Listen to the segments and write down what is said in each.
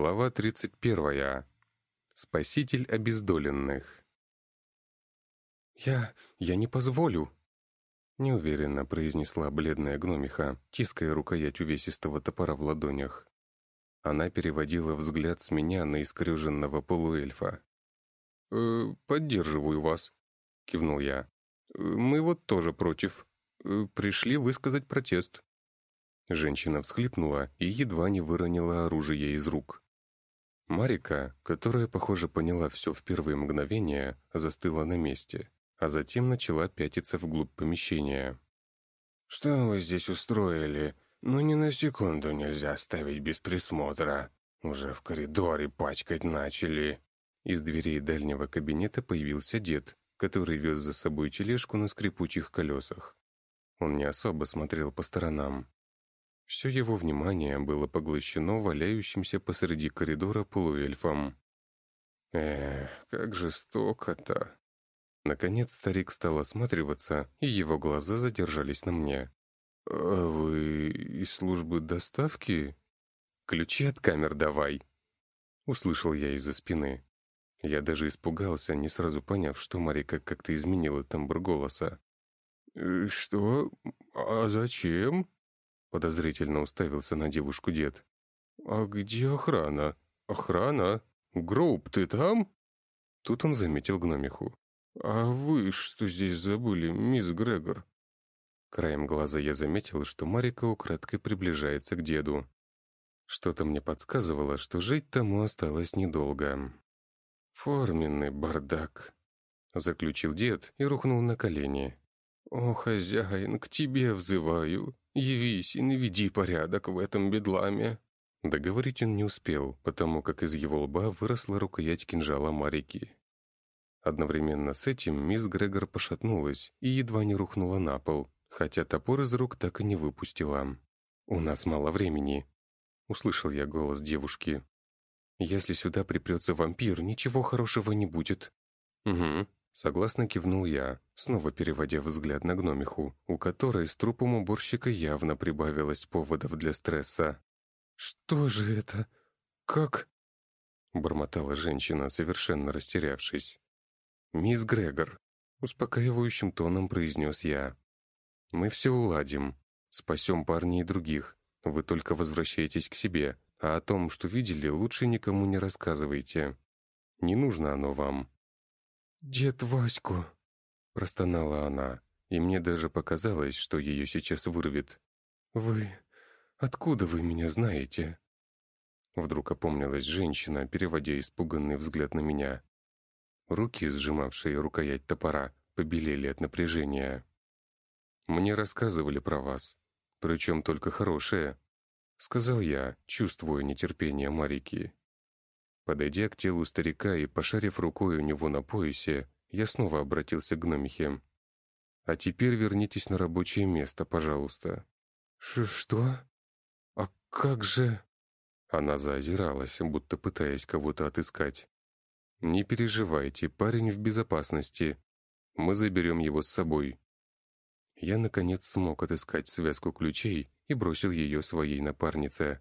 Глава 31. Спаситель обездоленных. «Я... я не позволю!» Неуверенно произнесла бледная гномиха, тиская рукоять увесистого топора в ладонях. Она переводила взгляд с меня на искрюженного полуэльфа. «Э, «Поддерживаю вас», — кивнул я. «Э, «Мы вот тоже против. Э, пришли высказать протест». Женщина всхлипнула и едва не выронила оружие из рук. Марика, которая, похоже, поняла все в первые мгновения, застыла на месте, а затем начала пятиться вглубь помещения. «Что вы здесь устроили? Ну ни на секунду нельзя оставить без присмотра. Уже в коридоре пачкать начали». Из дверей дальнего кабинета появился дед, который вез за собой тележку на скрипучих колесах. Он не особо смотрел по сторонам. Все его внимание было поглощено валяющимся посреди коридора полуэльфом. «Эх, как жестоко-то!» Наконец старик стал осматриваться, и его глаза задержались на мне. «А вы из службы доставки?» «Ключи от камер давай!» Услышал я из-за спины. Я даже испугался, не сразу поняв, что Марика как-то изменила тембр голоса. «Э, «Что? А зачем?» Подозрительно уставился на девушку дед. «А где охрана? Охрана? Гроуп, ты там?» Тут он заметил гномиху. «А вы что здесь забыли, мисс Грегор?» Краем глаза я заметил, что Марика украдкой приближается к деду. Что-то мне подсказывало, что жить тому осталось недолго. «Форменный бардак», — заключил дед и рухнул на колени. «О, хозяин, к тебе взываю. Явись и наведи порядок в этом бедламе». Договорить он не успел, потому как из его лба выросла рукоять кинжала Марики. Одновременно с этим мисс Грегор пошатнулась и едва не рухнула на пол, хотя топор из рук так и не выпустила. «У нас мало времени», — услышал я голос девушки. «Если сюда припрется вампир, ничего хорошего не будет». «Угу», Согласно кивнул я, снова переводя взгляд на гномиху, у которой с трупом уборщика явно прибавилось поводов для стресса. «Что же это? Как?» Бормотала женщина, совершенно растерявшись. «Мисс Грегор», — успокаивающим тоном произнес я. «Мы все уладим. Спасем парней и других. Вы только возвращайтесь к себе, а о том, что видели, лучше никому не рассказывайте. Не нужно оно вам. «Дед Ваську!» — простонала она, и мне даже показалось, что ее сейчас вырвет. «Вы... откуда вы меня знаете?» Вдруг опомнилась женщина, переводя испуганный взгляд на меня. Руки, сжимавшие рукоять топора, побелели от напряжения. «Мне рассказывали про вас, причем только хорошее», — сказал я, чувствуя нетерпение Марики. Подойдя к телу старика и пошарив рукой у него на поясе, я снова обратился к гномихе. «А теперь вернитесь на рабочее место, пожалуйста». Ш «Что? А как же...» Она заозиралась, будто пытаясь кого-то отыскать. «Не переживайте, парень в безопасности. Мы заберем его с собой». Я, наконец, смог отыскать связку ключей и бросил ее своей напарнице.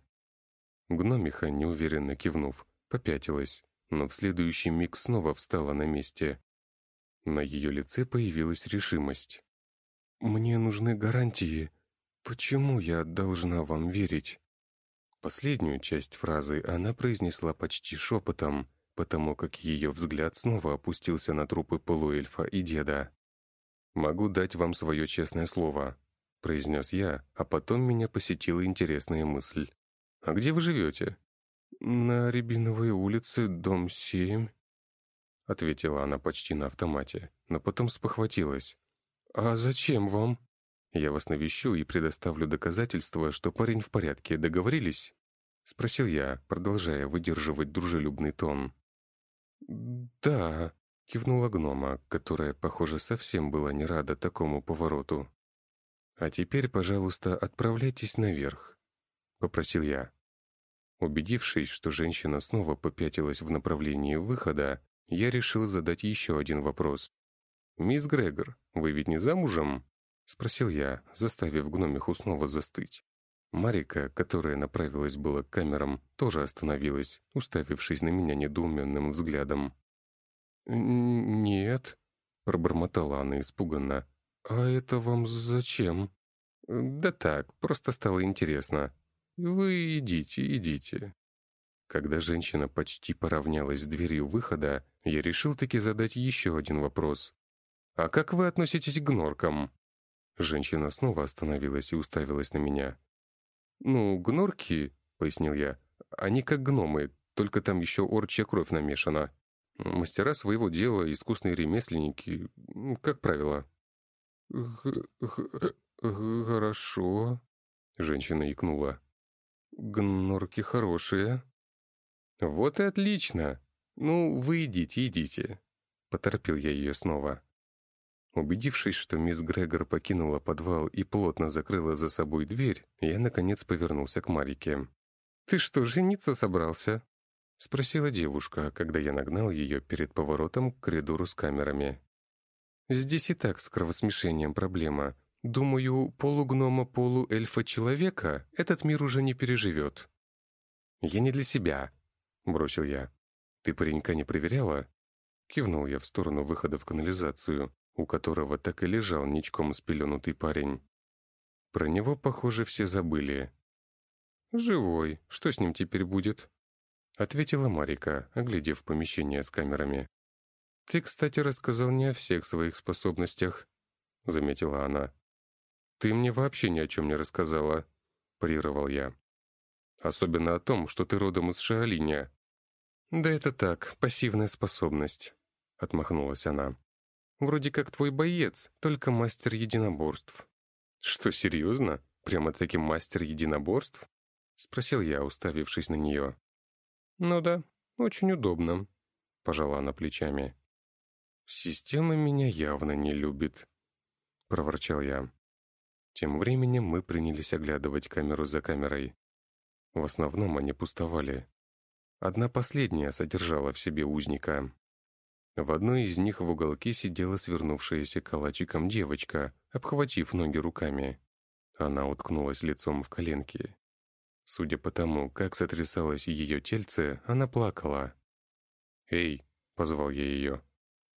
Гномиха, неуверенно кивнув, попятилась, но в следующий миг снова встала на месте. На ее лице появилась решимость. «Мне нужны гарантии. Почему я должна вам верить?» Последнюю часть фразы она произнесла почти шепотом, потому как ее взгляд снова опустился на трупы полуэльфа и деда. «Могу дать вам свое честное слово», — произнес я, а потом меня посетила интересная мысль. «А где вы живете?» «На Рябиновой улице, дом 7», — ответила она почти на автомате, но потом спохватилась. «А зачем вам?» «Я вас навещу и предоставлю доказательства, что парень в порядке. Договорились?» — спросил я, продолжая выдерживать дружелюбный тон. «Да», — кивнула гнома, которая, похоже, совсем была не рада такому повороту. «А теперь, пожалуйста, отправляйтесь наверх», — попросил я. Убедившись, что женщина снова попятилась в направлении выхода, я решил задать еще один вопрос. «Мисс Грегор, вы ведь не замужем?» — спросил я, заставив гномиху снова застыть. Марика, которая направилась было к камерам, тоже остановилась, уставившись на меня недоуменным взглядом. «Нет», — пробормотала она испуганно. «А это вам зачем?» «Да так, просто стало интересно. Вы идите, идите». Когда женщина почти поравнялась с дверью выхода, я решил таки задать еще один вопрос. «А как вы относитесь к норкам?» Женщина снова остановилась и уставилась на меня. «Ну, гнорки», — пояснил я, — «они как гномы, только там еще орчья кровь намешана. Мастера своего дела, искусные ремесленники, как правило». «Хорошо», — женщина икнула. «Гнорки хорошие». «Вот и отлично! Ну, вы идите, идите!» Поторопил я ее снова. Убедившись, что мисс Грегор покинула подвал и плотно закрыла за собой дверь, я, наконец, повернулся к Марике. «Ты что, жениться собрался?» — спросила девушка, когда я нагнал ее перед поворотом к коридору с камерами. «Здесь и так с кровосмешением проблема. Думаю, полугнома, полуэльфа-человека этот мир уже не переживет». «Я не для себя», — бросил я. «Ты паренька не проверяла?» Кивнул я в сторону выхода в канализацию, у которого так и лежал ничком спеленутый парень. Про него, похоже, все забыли. «Живой. Что с ним теперь будет?» Ответила Марика, оглядев помещение с камерами. «Ты, кстати, рассказал не о всех своих способностях», — заметила она. «Ты мне вообще ни о чем не рассказала», — парировал я. «Особенно о том, что ты родом из Шаолиня». «Да это так, пассивная способность», — отмахнулась она. «Вроде как твой боец, только мастер единоборств». «Что, серьезно? Прямо-таки мастер единоборств?» — спросил я, уставившись на нее. «Ну да, очень удобно», — пожала она плечами. «Система меня явно не любит», — проворчал я. Тем временем мы принялись оглядывать камеру за камерой. В основном они пустовали. Одна последняя содержала в себе узника. В одной из них в уголке сидела свернувшаяся калачиком девочка, обхватив ноги руками. Она уткнулась лицом в коленки. Судя по тому, как сотрясалось ее тельце, она плакала. «Эй!» — позвал я ее.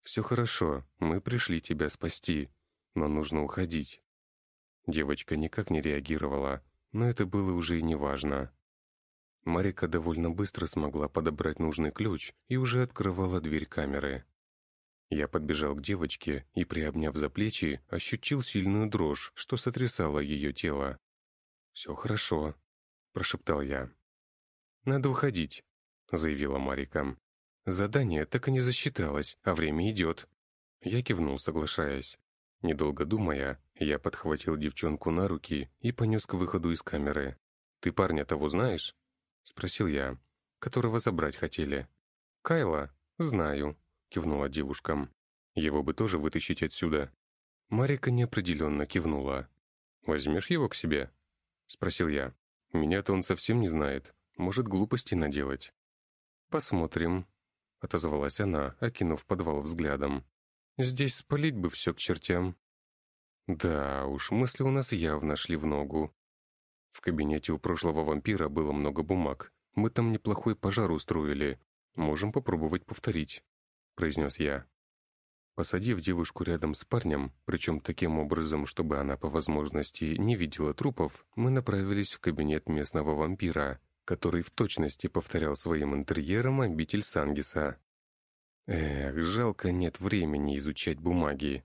«Все хорошо, мы пришли тебя спасти, но нужно уходить». Девочка никак не реагировала, но это было уже и неважно. Марика довольно быстро смогла подобрать нужный ключ и уже открывала дверь камеры. Я подбежал к девочке и, приобняв за плечи, ощутил сильную дрожь, что сотрясало ее тело. «Все хорошо», — прошептал я. «Надо уходить», — заявила Марика. «Задание так и не засчиталось, а время идет». Я кивнул, соглашаясь. Недолго думая, я подхватил девчонку на руки и понес к выходу из камеры. «Ты парня того знаешь?» — спросил я. «Которого забрать хотели». «Кайла? Знаю», — кивнула девушка. «Его бы тоже вытащить отсюда». Марика неопределенно кивнула. «Возьмешь его к себе?» — спросил я. Меня-то он совсем не знает. Может, глупости наделать. «Посмотрим», — отозвалась она, окинув подвал взглядом. «Здесь спалить бы все к чертям». Да уж, мысли у нас явно шли в ногу. В кабинете у прошлого вампира было много бумаг. Мы там неплохой пожар устроили. Можем попробовать повторить», — произнес я. Посадив девушку рядом с парнем, причем таким образом, чтобы она по возможности не видела трупов, мы направились в кабинет местного вампира, который в точности повторял своим интерьером обитель Сангиса. Эх, жалко нет времени изучать бумаги.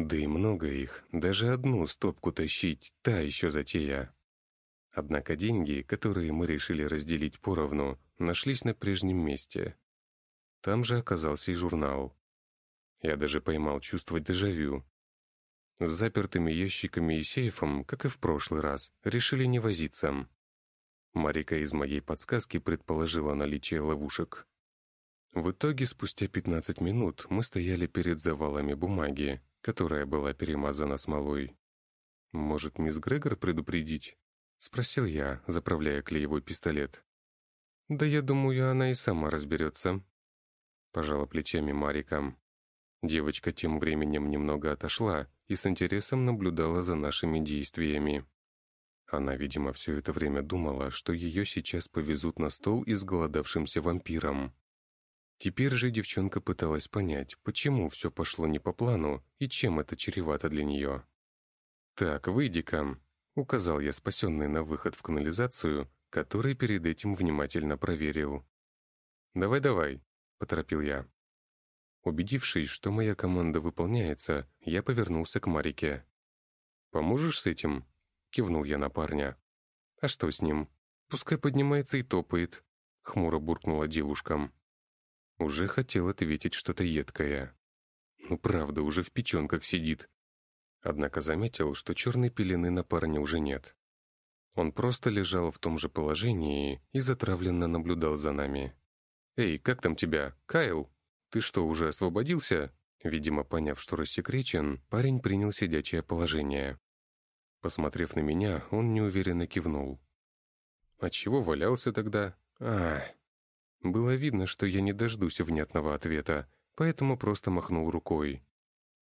Да и много их, даже одну стопку тащить, та еще затея. Однако деньги, которые мы решили разделить поровну, нашлись на прежнем месте. Там же оказался и журнал. Я даже поймал чувство дежавю. С запертыми ящиками и сейфом, как и в прошлый раз, решили не возиться. Марика из моей подсказки предположила наличие ловушек. В итоге, спустя 15 минут, мы стояли перед завалами бумаги, которая была перемазана смолой. «Может, мисс Грегор предупредить?» — спросил я, заправляя клеевой пистолет. «Да я думаю, она и сама разберется», — пожала плечами Марика. Девочка тем временем немного отошла и с интересом наблюдала за нашими действиями. Она, видимо, все это время думала, что ее сейчас повезут на стол изголодавшимся вампиром. Теперь же девчонка пыталась понять, почему все пошло не по плану и чем это чревато для нее. «Так, выйди-ка», — указал я спасенный на выход в канализацию, который перед этим внимательно проверил. «Давай-давай», — поторопил я. Убедившись, что моя команда выполняется, я повернулся к Марике. «Поможешь с этим?» — кивнул я на парня. «А что с ним? Пускай поднимается и топает», — хмуро буркнула девушка. Уже хотел ответить что-то едкое. Ну правда, уже в печенках сидит. Однако заметил, что черной пелены на парне уже нет. Он просто лежал в том же положении и затравленно наблюдал за нами. «Эй, как там тебя? Кайл? Ты что, уже освободился?» Видимо, поняв, что рассекречен, парень принял сидячее положение. Посмотрев на меня, он неуверенно кивнул. «А чего валялся тогда? А, было видно, что я не дождусь внятного ответа, поэтому просто махнул рукой.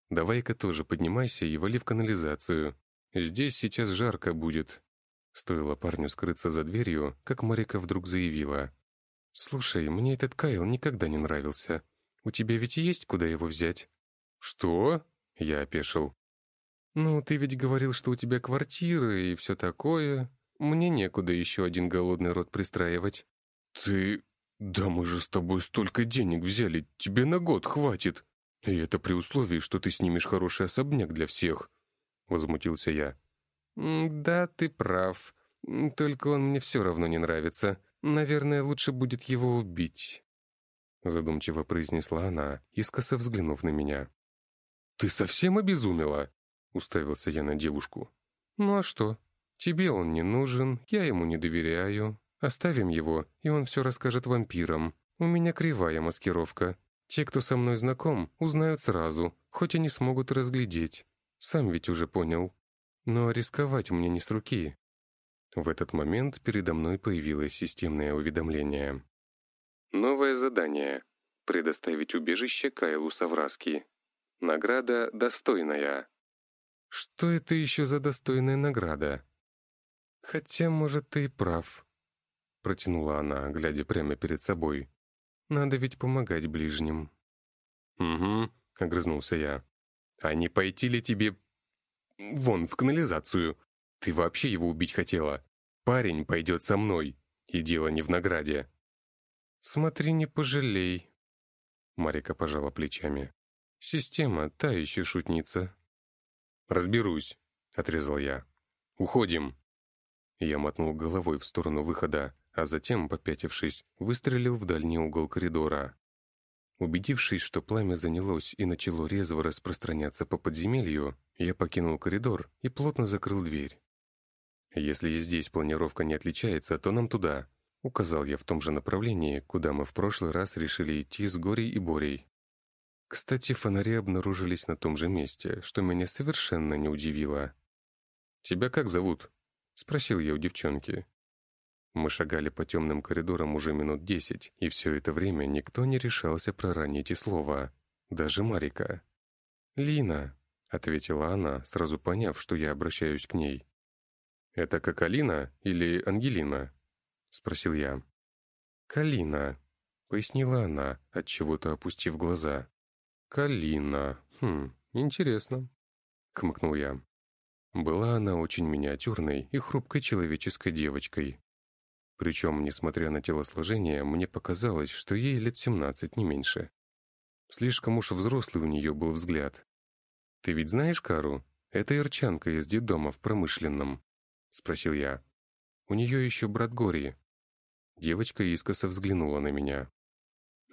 «Давай-ка тоже поднимайся и вали в канализацию. Здесь сейчас жарко будет». Стоило парню скрыться за дверью, как Марика вдруг заявила. «Слушай, мне этот Кайл никогда не нравился. У тебя ведь есть куда его взять?» «Что?» — я опешил. «Ну, ты ведь говорил, что у тебя квартира и все такое. Мне некуда еще один голодный рот пристраивать». «Ты... «Да мы же с тобой столько денег взяли, тебе на год хватит. И это при условии, что ты снимешь хороший особняк для всех», — возмутился я. «Да, ты прав. Только он мне все равно не нравится. Наверное, лучше будет его убить», — задумчиво произнесла она, искоса взглянув на меня. «Ты совсем обезумела?» — уставился я на девушку. «Ну а что? Тебе он не нужен, я ему не доверяю, Оставим его, и он все расскажет вампирам. У меня кривая маскировка. Те, кто со мной знаком, узнают сразу, хоть и не смогут разглядеть. Сам ведь уже понял. Но рисковать мне не с руки. В этот момент передо мной появилось системное уведомление. Новое задание. Предоставить убежище Кайлу Савраски. Награда достойная. Что это еще за достойная награда? Хотя, может, ты и прав протянула она, глядя прямо перед собой. «Надо ведь помогать ближним». «Угу», — огрызнулся я. «А не пойти ли тебе... вон, в канализацию? Ты вообще его убить хотела? Парень пойдет со мной, и дело не в награде». «Смотри, не пожалей», — Марика пожала плечами. «Система та еще шутница». «Разберусь», — отрезал я. «Уходим». Я мотнул головой в сторону выхода, а затем, попятившись, выстрелил в дальний угол коридора. Убедившись, что пламя занялось и начало резво распространяться по подземелью, я покинул коридор и плотно закрыл дверь. «Если и здесь планировка не отличается, то нам туда», — указал я в том же направлении, куда мы в прошлый раз решили идти с Горей и Борей. Кстати, фонари обнаружились на том же месте, что меня совершенно не удивило. «Тебя как зовут?» — спросил я у девчонки. Мы шагали по темным коридорам уже минут десять, и все это время никто не решался проронить и слова. Даже Марика. «Лина», — ответила она, сразу поняв, что я обращаюсь к ней. «Это как Алина или Ангелина?» — спросил я. «Калина», — пояснила она, отчего-то опустив глаза. «Калина. Хм, интересно», — хмыкнул я. Была она очень миниатюрной и хрупкой человеческой девочкой. Причем, несмотря на телосложение, мне показалось, что ей лет семнадцать, не меньше. Слишком уж взрослый у нее был взгляд. «Ты ведь знаешь Кару? Это ирчанка из детдома в промышленном», — спросил я. «У нее еще брат Гори». Девочка искоса взглянула на меня.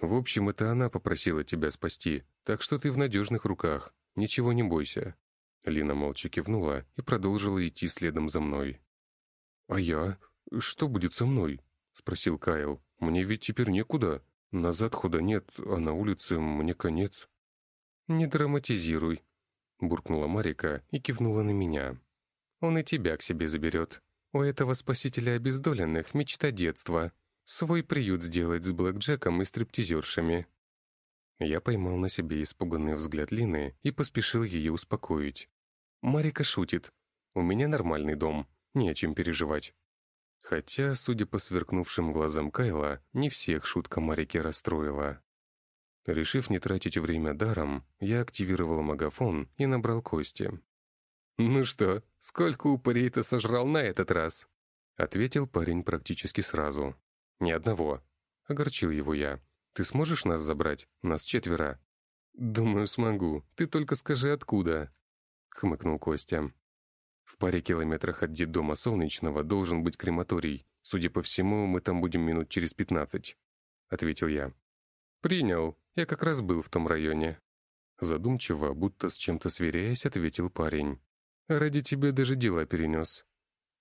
«В общем, это она попросила тебя спасти, так что ты в надежных руках, ничего не бойся». Лина молча кивнула и продолжила идти следом за мной. «А я? «Что будет со мной?» — спросил Кайл. «Мне ведь теперь некуда. Назад хода нет, а на улице мне конец». «Не драматизируй», — буркнула Марика и кивнула на меня. «Он и тебя к себе заберет. У этого спасителя обездоленных мечта детства. Свой приют сделать с блэкджеком и стриптизершами». Я поймал на себе испуганный взгляд Лины и поспешил ее успокоить. «Марика шутит. У меня нормальный дом. не о чем переживать. Хотя, судя по сверкнувшим глазам Кайла, не всех шутка Марики расстроила. Решив не тратить время даром, я активировал магафон и набрал кости. «Ну что, сколько упырей ты сожрал на этот раз?» Ответил парень практически сразу. «Ни одного». Огорчил его я. «Ты сможешь нас забрать? Нас четверо». «Думаю, смогу. Ты только скажи, откуда?» Хмыкнул Костя. «В паре километрах от детдома Солнечного должен быть крематорий. Судя по всему, мы там будем минут через пятнадцать», — ответил я. «Принял. Я как раз был в том районе». Задумчиво, будто с чем-то сверяясь, ответил парень. «Ради тебя даже дела перенес.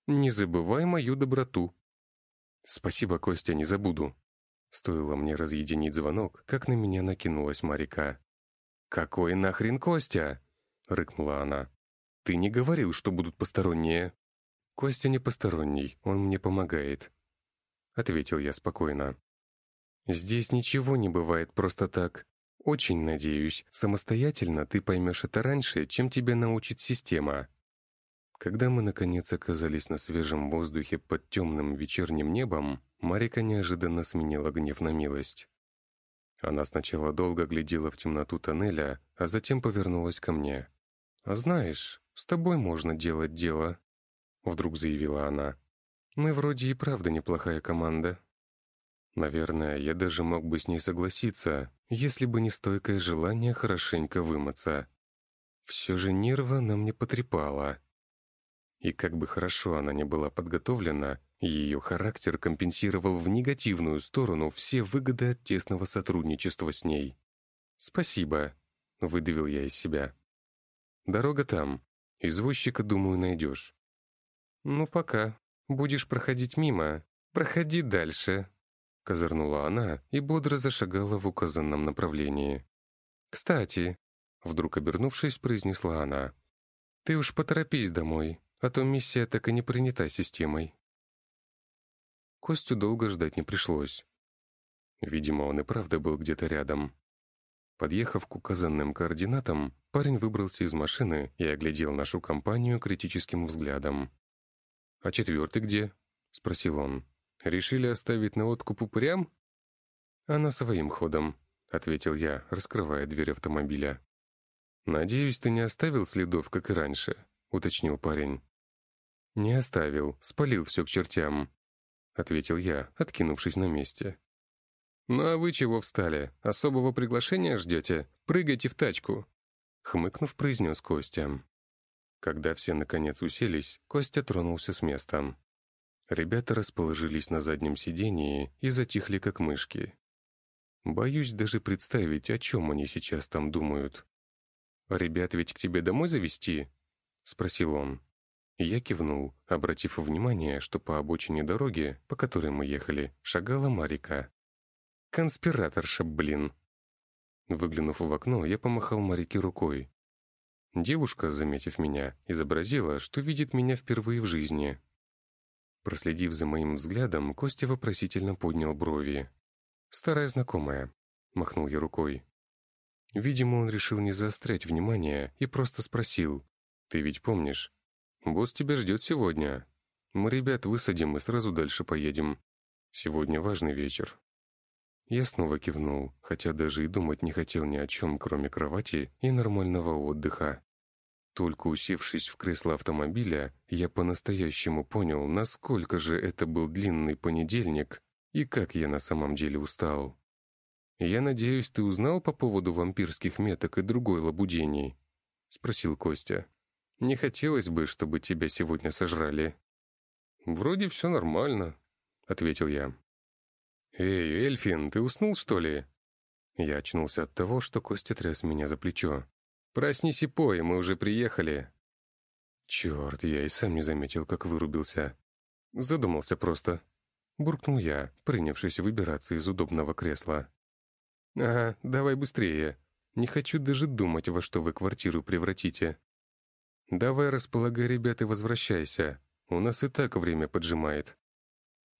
Не забывай мою доброту». «Спасибо, Костя, не забуду». Стоило мне разъединить звонок, как на меня накинулась Марика. «Какой нахрен Костя?» — рыкнула она. «Ты не говорил, что будут посторонние?» «Костя не посторонний, он мне помогает», — ответил я спокойно. «Здесь ничего не бывает просто так. Очень надеюсь, самостоятельно ты поймешь это раньше, чем тебя научит система». Когда мы, наконец, оказались на свежем воздухе под темным вечерним небом, Марика неожиданно сменила гнев на милость. Она сначала долго глядела в темноту тоннеля, а затем повернулась ко мне. «А знаешь, с тобой можно делать дело», — вдруг заявила она. «Мы вроде и правда неплохая команда». Наверное, я даже мог бы с ней согласиться, если бы не стойкое желание хорошенько вымыться. Все же нерва нам не потрепала. И как бы хорошо она не была подготовлена, ее характер компенсировал в негативную сторону все выгоды от тесного сотрудничества с ней. «Спасибо», — выдавил я из себя. «Дорога там. Извозчика, думаю, найдешь». «Ну, пока. Будешь проходить мимо. Проходи дальше», — козырнула она и бодро зашагала в указанном направлении. «Кстати», — вдруг обернувшись, произнесла она, «ты уж поторопись домой а то миссия так и не принята системой. Костю долго ждать не пришлось. Видимо, он и правда был где-то рядом. Подъехав к указанным координатам, парень выбрался из машины и оглядел нашу компанию критическим взглядом. «А четвертый где?» — спросил он. «Решили оставить на откуп упырям?» «Она своим ходом», — ответил я, раскрывая дверь автомобиля. «Надеюсь, ты не оставил следов, как и раньше», — уточнил парень. «Не оставил, спалил все к чертям», — ответил я, откинувшись на месте. «Ну а вы чего встали? Особого приглашения ждете? Прыгайте в тачку!» Хмыкнув, произнес Костя. Когда все наконец уселись, Костя тронулся с места. Ребята расположились на заднем сидении и затихли, как мышки. Боюсь даже представить, о чем они сейчас там думают. «Ребят ведь к тебе домой завести?» — спросил он. Я кивнул, обратив внимание, что по обочине дороги, по которой мы ехали, шагала Марика. «Конспираторша, блин!» Выглянув в окно, я помахал Марике рукой. Девушка, заметив меня, изобразила, что видит меня впервые в жизни. Проследив за моим взглядом, Костя вопросительно поднял брови. «Старая знакомая», — махнул я рукой. Видимо, он решил не заострять внимание и просто спросил. «Ты ведь помнишь, «Босс тебя ждет сегодня. Мы ребят высадим и сразу дальше поедем. Сегодня важный вечер». Я снова кивнул, хотя даже и думать не хотел ни о чем, кроме кровати и нормального отдыха. Только усевшись в кресло автомобиля, я по-настоящему понял, насколько же это был длинный понедельник и как я на самом деле устал. «Я надеюсь, ты узнал по поводу вампирских меток и другой лабудений?» — спросил Костя. Не хотелось бы, чтобы тебя сегодня сожрали». «Вроде все нормально», — ответил я. «Эй, Эльфин, ты уснул, что ли?» Я очнулся от того, что Костя тряс меня за плечо. «Проснись и пой, мы уже приехали». Черт, я и сам не заметил, как вырубился. Задумался просто. Буркнул я, принявшись выбираться из удобного кресла. «Ага, давай быстрее. Не хочу даже думать, во что вы квартиру превратите». «Давай располагай ребят и возвращайся. У нас и так время поджимает».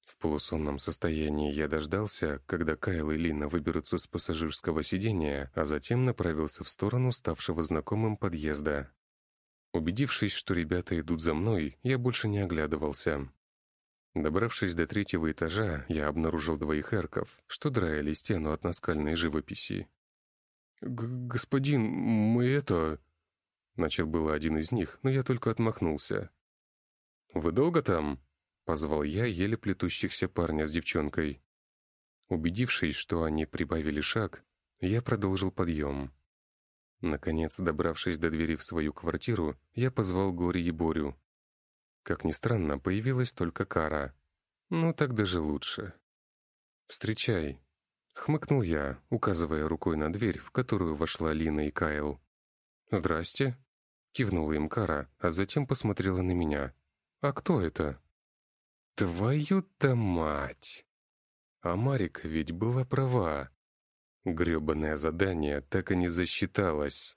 В полусонном состоянии я дождался, когда Кайл и Лина выберутся с пассажирского сидения, а затем направился в сторону ставшего знакомым подъезда. Убедившись, что ребята идут за мной, я больше не оглядывался. Добравшись до третьего этажа, я обнаружил двоих эрков, что драили стену от наскальной живописи. «Господин, мы это...» Начал было один из них, но я только отмахнулся. «Вы долго там?» — позвал я еле плетущихся парня с девчонкой. Убедившись, что они прибавили шаг, я продолжил подъем. Наконец, добравшись до двери в свою квартиру, я позвал Гори и Борю. Как ни странно, появилась только Кара. Ну, так даже лучше. «Встречай», — хмыкнул я, указывая рукой на дверь, в которую вошла Лина и Кайл. «Здрасте», — кивнула им Кара, а затем посмотрела на меня. «А кто это?» «Твою-то мать!» А Марика ведь была права. Грёбаное задание так и не засчиталось.